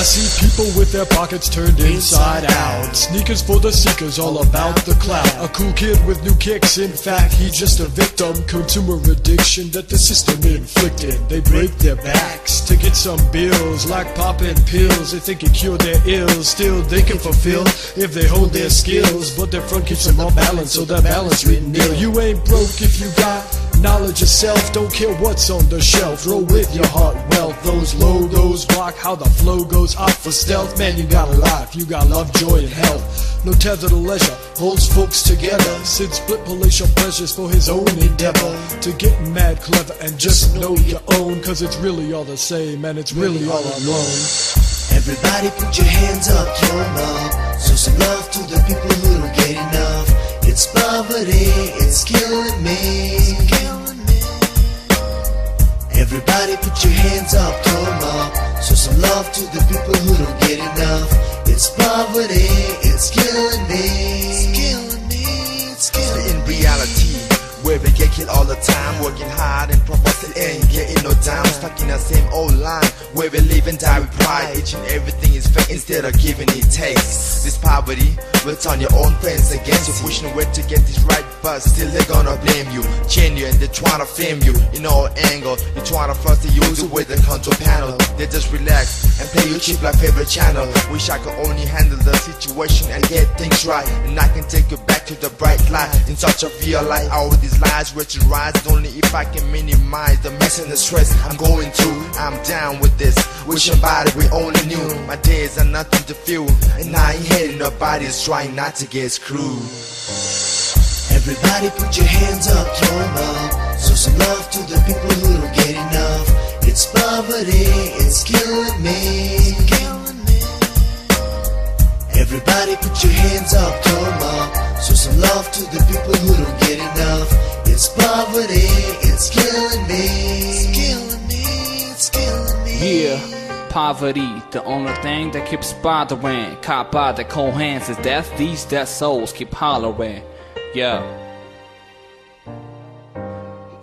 I see people with their pockets turned inside out. Sneakers for the seekers, all about the clout. A cool kid with new kicks, in fact, he's just a victim. Consumer addiction that the system inflicted. They break their backs to get some bills, like popping pills. They think it cure their ills, still they can fulfill if they hold their skills. But their front keeps them off balance, so their balance written nil. You ain't broke if you got knowledge of self. Don't care what's on the shelf. Roll with your heart wealth. Those logos block how the flow goes up for stealth. Man, you got a life, you got love, joy, and health. No tether to leisure holds folks together. Sid split palatial pleasures for his own endeavor. To get mad clever and just know your own. Cause it's really all the same and it's really all alone. Everybody put your hands up, your up. Show some love to the people who don't get enough. It's poverty, it's killing me. Everybody put your hands up, come up. Show some love to the people who don't get enough. It's poverty, it's killing me. It's killing me, it's killing me. in reality where we get killed the time working hard and proposing ain't getting no time stuck in the same old line where we live and die with pride. Each and everything is fake instead of giving it takes this poverty will turn your own friends against you. Pushing away to get this right but still they're gonna blame you. Chain you and they're trying to fame you. In all angle you're trying to force the user with the control panel. They just relax and play you cheap like favorite channel. Wish I could only handle the situation and get things right. And I can take you back to the bright light. In such a real life. all these lies which rise only if I can minimize the mess and the stress I'm going through I'm down with this wishing body we only knew my days are nothing to feel and I ain't hating nobody's trying not to get screwed Everybody put your hands up, come up. Show some love to the people who don't get enough. It's poverty, it's killing me. Everybody put your hands up, come up. Poverty, the only thing that keeps bothering. Caught by the cold hands is death, these dead souls keep hollering. Yeah.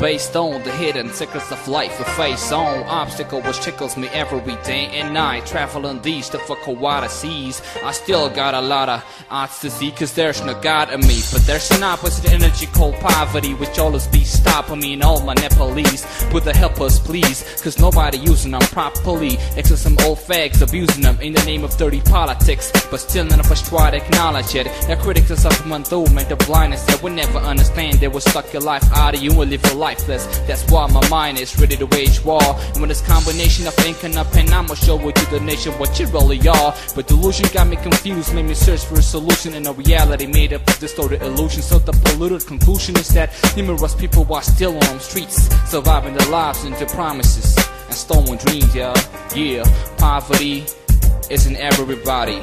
Based on the hidden secrets of life, we face on obstacle which tickles me every day and night. Traveling these difficult water seas, I still got a lot of odds to see, cause there's no God in me. But there's an opposite energy called poverty, which always be stopping me and all my Nepalese. With the helpers, please, cause nobody using them properly. Except some old fags abusing them in the name of dirty politics. But still none of us try to acknowledge it. Their critics are suffering through the blindness that we never understand. They will suck your life out of you and live your That's why my mind is ready to wage war. And when this combination of ink and a pen, I'ma show to the nation what you really are. But delusion got me confused, made me search for a solution. And a reality made up of distorted illusions. So the polluted conclusion is that numerous people are still on streets, surviving their lives into promises and stolen dreams. Yeah, yeah. Poverty is in everybody.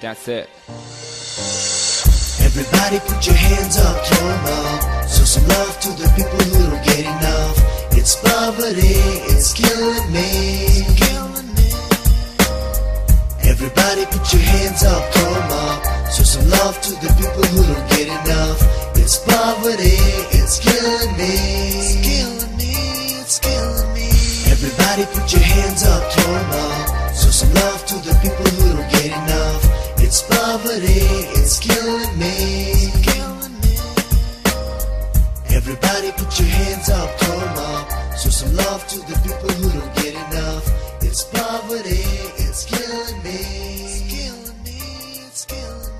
That's it. Everybody put your hands up, come up. Show some love to the people who don't get enough. It's poverty, it's killing me. Everybody put your hands up, come up. Show some love to the people who don't get enough. It's poverty, it's killing me. It's killing me, it's killing me. Everybody put your hands up, come up. Show some love to the people who don't get enough. It's poverty, it's killing me. hands up, come up. Show some love to the people who don't get enough. It's poverty, it's killing me. It's killing me, it's killing me.